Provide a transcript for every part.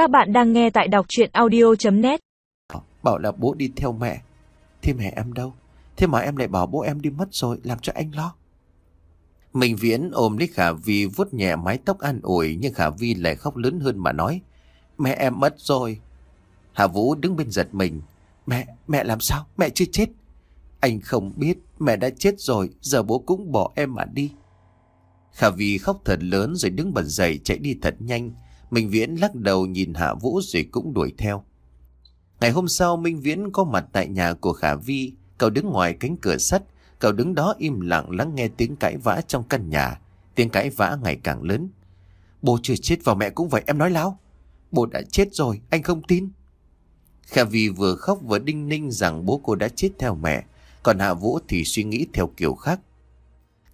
Các bạn đang nghe tại đọc chuyện audio.net Bảo là bố đi theo mẹ. Thế mẹ em đâu? Thế mà em lại bảo bố em đi mất rồi Làm cho anh lo. Minh Viễn ôm lấy Khả Vi vuốt nhẹ mái tóc an ủi Nhưng Khả Vi lại khóc lớn hơn mà nói Mẹ em mất rồi. Hà Vũ đứng bên giật mình Mẹ, mẹ làm sao? Mẹ chưa chết. Anh không biết mẹ đã chết rồi Giờ bố cũng bỏ em mà đi. Khả Vi khóc thật lớn rồi đứng bật dậy chạy đi thật nhanh Minh Viễn lắc đầu nhìn Hạ Vũ rồi cũng đuổi theo. Ngày hôm sau, Minh Viễn có mặt tại nhà của Khả Vi. Cậu đứng ngoài cánh cửa sắt. Cậu đứng đó im lặng lắng nghe tiếng cãi vã trong căn nhà. Tiếng cãi vã ngày càng lớn. Bố chưa chết và mẹ cũng vậy, em nói láo. Bố đã chết rồi, anh không tin. Khả Vi vừa khóc vừa đinh ninh rằng bố cô đã chết theo mẹ. Còn Hạ Vũ thì suy nghĩ theo kiểu khác.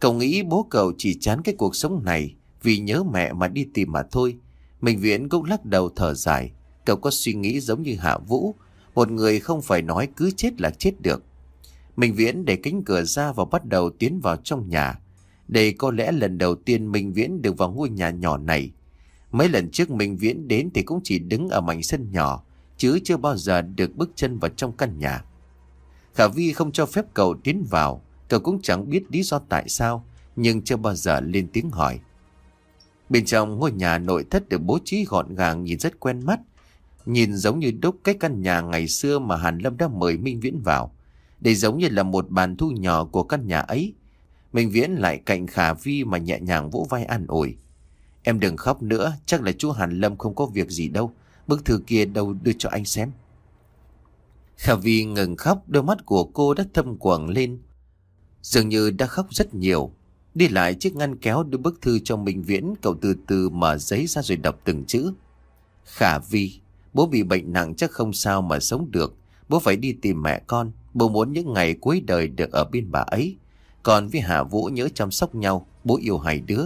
Cậu nghĩ bố cậu chỉ chán cái cuộc sống này Vì nhớ mẹ mà đi tìm mà thôi. Minh Viễn cũng lắc đầu thở dài. Cậu có suy nghĩ giống như Hạ Vũ. Một người không phải nói cứ chết là chết được. Minh Viễn để cánh cửa ra và bắt đầu tiến vào trong nhà. Đây có lẽ lần đầu tiên Minh Viễn được vào ngôi nhà nhỏ này. Mấy lần trước Minh Viễn đến thì cũng chỉ đứng ở mảnh sân nhỏ, Chứ chưa bao giờ được bước chân vào trong căn nhà. Khả Vi không cho phép cậu tiến vào. Cậu cũng chẳng biết lý do tại sao, Nhưng chưa bao giờ lên tiếng hỏi. Bên trong ngôi nhà nội thất được bố trí gọn gàng nhìn rất quen mắt, Nhìn giống như đúc cái căn nhà ngày xưa mà Hàn Lâm đã mời Minh Viễn vào. Đây giống như là một bàn thu nhỏ của căn nhà ấy. Minh Viễn lại cạnh Khả Vi mà nhẹ nhàng vỗ vai an ủi. Em đừng khóc nữa, Chắc là chú Hàn Lâm không có việc gì đâu. Bức thư kia đâu đưa cho anh xem. Khả Vi ngừng khóc, Đôi mắt của cô đã thâm quầng lên. Dường như đã khóc rất nhiều. Đi lại chiếc ngăn kéo đưa bức thư cho Minh Viễn, Cậu từ từ mở giấy ra rồi đọc từng chữ. Khả Vi, Bố bị bệnh nặng chắc không sao mà sống được. Bố phải đi tìm mẹ con. Bố muốn những ngày cuối đời được ở bên bà ấy. Còn với Hà Vũ nhớ chăm sóc nhau. Bố yêu hai đứa.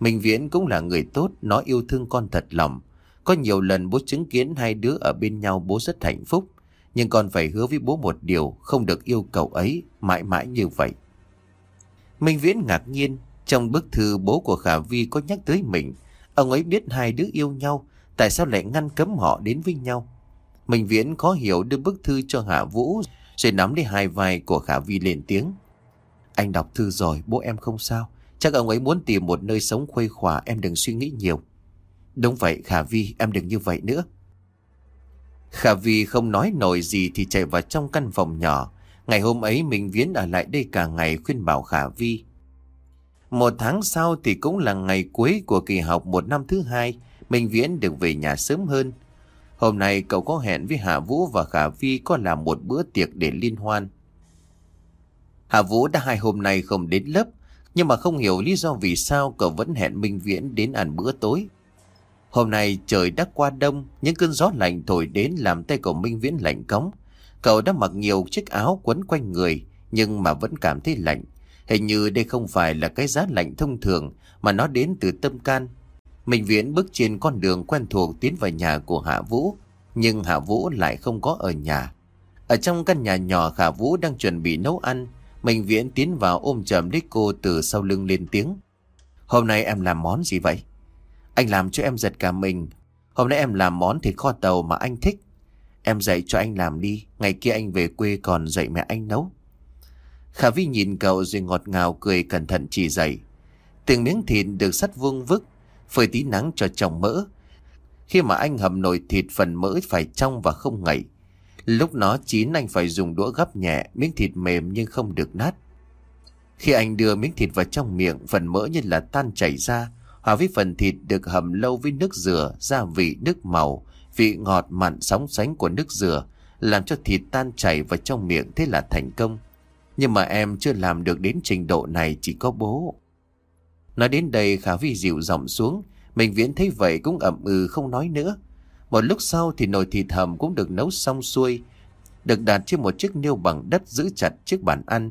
Minh Viễn cũng là người tốt, Nó yêu thương con thật lòng. Có nhiều lần bố chứng kiến hai đứa ở bên nhau, Bố rất hạnh phúc. Nhưng con phải hứa với bố một điều, Không được yêu cầu ấy Mãi mãi như vậy. Minh Viễn ngạc nhiên, trong bức thư bố của Khả Vi có nhắc tới mình. Ông ấy biết hai đứa yêu nhau, tại sao lại ngăn cấm họ đến với nhau? Minh Viễn khó hiểu đưa bức thư cho Hạ Vũ, rồi nắm lấy hai vai của Khả Vi lên tiếng. Anh đọc thư rồi, bố em không sao. Chắc ông ấy muốn tìm một nơi sống khuây khỏa, em đừng suy nghĩ nhiều. Đúng vậy, Khả Vi, em đừng như vậy nữa. Khả Vi không nói nổi gì thì chạy vào trong căn phòng nhỏ, Ngày hôm ấy mình Viễn ở lại đây cả ngày khuyên bảo Khả Vi. Một tháng sau thì cũng là ngày cuối của kỳ học một năm thứ hai, Minh Viễn được về nhà sớm hơn. Hôm nay cậu có hẹn với Hạ Vũ và Khả Vi có làm một bữa tiệc để liên hoan. Hạ Vũ đã hai hôm nay không đến lớp, nhưng mà không hiểu lý do vì sao cậu vẫn hẹn Minh Viễn đến ăn bữa tối. Hôm nay trời đã qua đông, những cơn gió lạnh thổi đến làm tay cậu Minh Viễn lạnh cống. Cậu đã mặc nhiều chiếc áo quấn quanh người, nhưng mà vẫn cảm thấy lạnh. Hình như đây không phải là cái giá lạnh thông thường, mà nó đến từ tâm can. mình Viễn bước trên con đường quen thuộc tiến vào nhà của Hạ Vũ, nhưng Hạ Vũ lại không có ở nhà. Ở trong căn nhà nhỏ, Hạ Vũ đang chuẩn bị nấu ăn mình Viễn tiến vào ôm chầm lấy cô từ sau lưng lên tiếng. Hôm nay em làm món gì vậy? Anh làm cho em giật cả mình. Hôm nay em làm món thịt kho tàu mà anh thích. Em dạy cho anh làm đi, ngày kia anh về quê còn dạy mẹ anh nấu. Khả Vi nhìn cậu rồi ngọt ngào cười cẩn thận chỉ dạy. Từng miếng thịt được sắt vuông vức, phơi tí nắng cho trong mỡ. Khi mà anh hầm nồi thịt phần mỡ phải trong và không ngậy. Lúc nó chín anh phải dùng đũa gấp nhẹ, miếng thịt mềm nhưng không được nát. Khi anh đưa miếng thịt vào trong miệng, phần mỡ như là tan chảy ra, hòa với phần thịt được hầm lâu với nước dừa, gia vị, nước màu, Vị ngọt mặn sóng sánh của nước dừa, làm cho thịt tan chảy vào trong miệng thế là thành công. Nhưng mà em chưa làm được đến trình độ này, chỉ có bố. Nói đến đây, Khả Vi dịu giọng xuống. Mình viễn thấy vậy cũng ậm ừ không nói nữa. Một lúc sau thì nồi thịt hầm cũng được nấu xong xuôi. Được đặt trên một chiếc niêu bằng đất giữ chặt chiếc bàn ăn.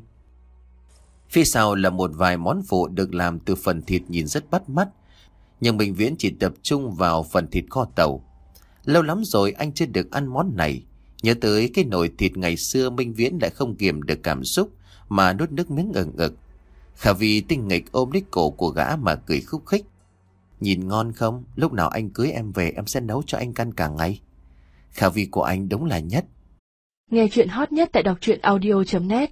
Phía sau là một vài món phụ được làm từ phần thịt nhìn rất bắt mắt. Nhưng Bình Viễn chỉ tập trung vào phần thịt kho tàu. Lâu lắm rồi anh chưa được ăn món này. Nhớ tới cái nồi thịt ngày xưa Minh Viễn lại không kiềm được cảm xúc mà nuốt nước miếng ẩn ực. Khả vì tinh nghịch ôm lấy cổ của gã mà cười khúc khích. Nhìn ngon không? Lúc nào anh cưới em về, em sẽ nấu cho anh căn cả ngày. Khả vi của anh đúng là nhất. Nghe chuyện hot nhất tại đọc truyện audio.net